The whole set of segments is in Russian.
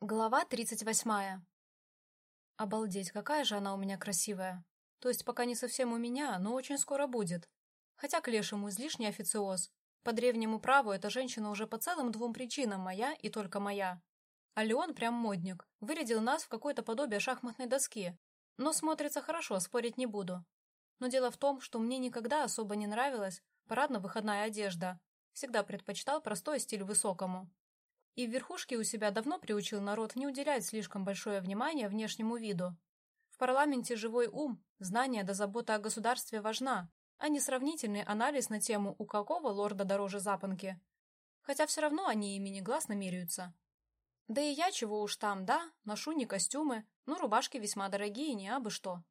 Глава тридцать восьмая. Обалдеть, какая же она у меня красивая. То есть пока не совсем у меня, но очень скоро будет. Хотя к лешему излишний официоз. По древнему праву эта женщина уже по целым двум причинам моя и только моя. А Леон прям модник. Вырядил нас в какое-то подобие шахматной доски. Но смотрится хорошо, спорить не буду. Но дело в том, что мне никогда особо не нравилась парадно-выходная одежда. Всегда предпочитал простой стиль высокому. И в верхушке у себя давно приучил народ не уделять слишком большое внимание внешнему виду. В парламенте живой ум, знание да забота о государстве важна, а не сравнительный анализ на тему «у какого лорда дороже запонки?». Хотя все равно они ими негласно меряются. Да и я чего уж там, да, ношу не костюмы, но рубашки весьма дорогие, не абы что.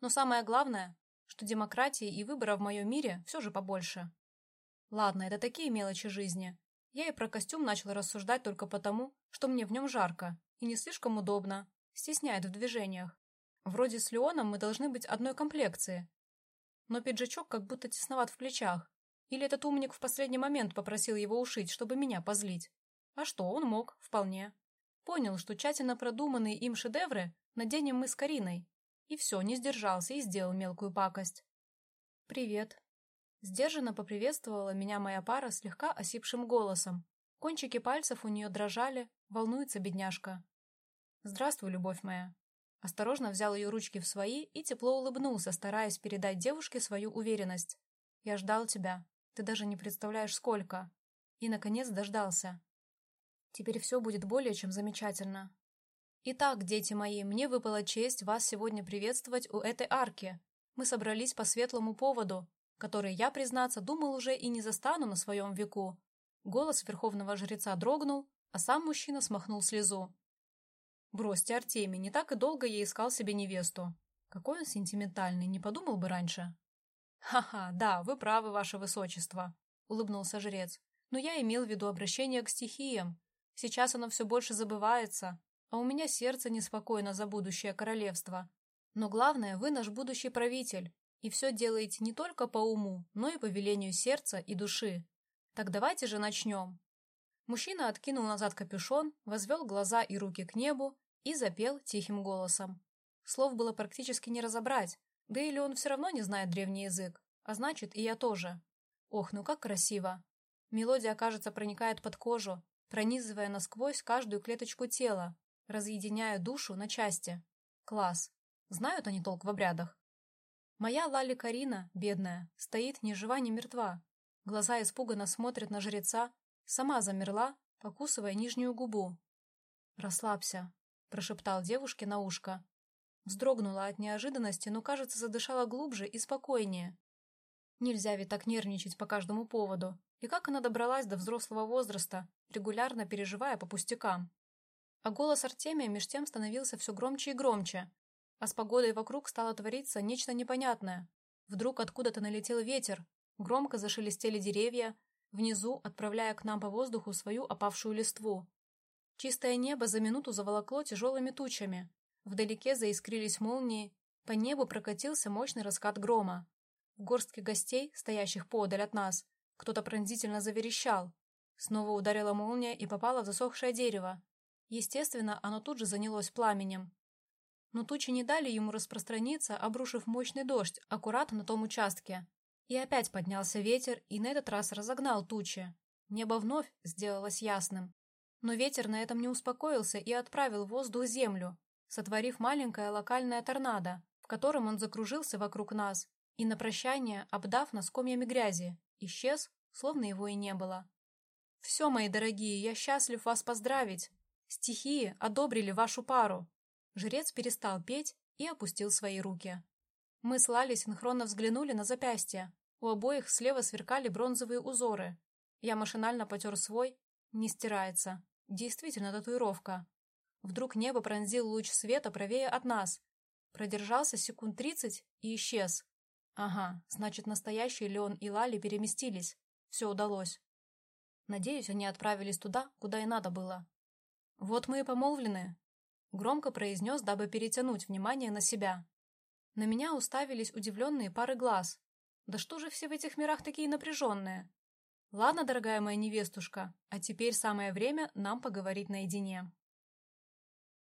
Но самое главное, что демократии и выбора в моем мире все же побольше. Ладно, это такие мелочи жизни, я и про костюм начала рассуждать только потому, что мне в нем жарко и не слишком удобно, стесняет в движениях. Вроде с Леоном мы должны быть одной комплекции. Но пиджачок как будто тесноват в плечах. Или этот умник в последний момент попросил его ушить, чтобы меня позлить. А что, он мог, вполне. Понял, что тщательно продуманные им шедевры наденем мы с Кариной. И все, не сдержался и сделал мелкую пакость. «Привет», Сдержанно поприветствовала меня моя пара слегка осипшим голосом. Кончики пальцев у нее дрожали, волнуется бедняжка. «Здравствуй, любовь моя». Осторожно взял ее ручки в свои и тепло улыбнулся, стараясь передать девушке свою уверенность. «Я ждал тебя. Ты даже не представляешь, сколько». И, наконец, дождался. Теперь все будет более чем замечательно. Итак, дети мои, мне выпала честь вас сегодня приветствовать у этой арки. Мы собрались по светлому поводу, который я, признаться, думал уже и не застану на своем веку. Голос верховного жреца дрогнул, а сам мужчина смахнул слезу. «Бросьте, Артемий, не так и долго я искал себе невесту. Какой он сентиментальный, не подумал бы раньше». «Ха-ха, да, вы правы, ваше высочество», — улыбнулся жрец. «Но я имел в виду обращение к стихиям. Сейчас оно все больше забывается, а у меня сердце неспокойно за будущее королевство. Но главное, вы наш будущий правитель, и все делаете не только по уму, но и по велению сердца и души. Так давайте же начнем. Мужчина откинул назад капюшон, возвел глаза и руки к небу и запел тихим голосом. Слов было практически не разобрать, да или он все равно не знает древний язык, а значит и я тоже. Ох, ну как красиво. Мелодия, кажется, проникает под кожу, пронизывая насквозь каждую клеточку тела, разъединяя душу на части. Класс. Знают они толк в обрядах. Моя Лали Карина, бедная, стоит ни жива, ни мертва. Глаза испуганно смотрят на жреца, сама замерла, покусывая нижнюю губу. «Расслабься», — прошептал девушке на ушко. Вздрогнула от неожиданности, но, кажется, задышала глубже и спокойнее. Нельзя ведь так нервничать по каждому поводу. И как она добралась до взрослого возраста, регулярно переживая по пустякам. А голос Артемия меж тем становился все громче и громче, а с погодой вокруг стало твориться нечто непонятное. Вдруг откуда-то налетел ветер, громко зашелестели деревья, внизу отправляя к нам по воздуху свою опавшую листву. Чистое небо за минуту заволокло тяжелыми тучами. Вдалеке заискрились молнии, по небу прокатился мощный раскат грома. В горстке гостей, стоящих подаль от нас, кто-то пронзительно заверещал. Снова ударила молния и попала в засохшее дерево. Естественно, оно тут же занялось пламенем. Но тучи не дали ему распространиться, обрушив мощный дождь аккуратно на том участке. И опять поднялся ветер, и на этот раз разогнал тучи. Небо вновь сделалось ясным. Но ветер на этом не успокоился и отправил в воздух землю, сотворив маленькое локальное торнадо, в котором он закружился вокруг нас и на прощание, обдав нас комьями грязи, исчез, словно его и не было. «Все, мои дорогие, я счастлив вас поздравить. Стихии одобрили вашу пару. Жрец перестал петь и опустил свои руки. Мы с Лали синхронно взглянули на запястье. У обоих слева сверкали бронзовые узоры. Я машинально потер свой. Не стирается. Действительно татуировка. Вдруг небо пронзил луч света правее от нас. Продержался секунд тридцать и исчез. Ага, значит, настоящий Леон и Лали переместились. Все удалось. Надеюсь, они отправились туда, куда и надо было. Вот мы и помолвлены, Громко произнес, дабы перетянуть внимание на себя. На меня уставились удивленные пары глаз. Да что же все в этих мирах такие напряженные? Ладно, дорогая моя невестушка, а теперь самое время нам поговорить наедине.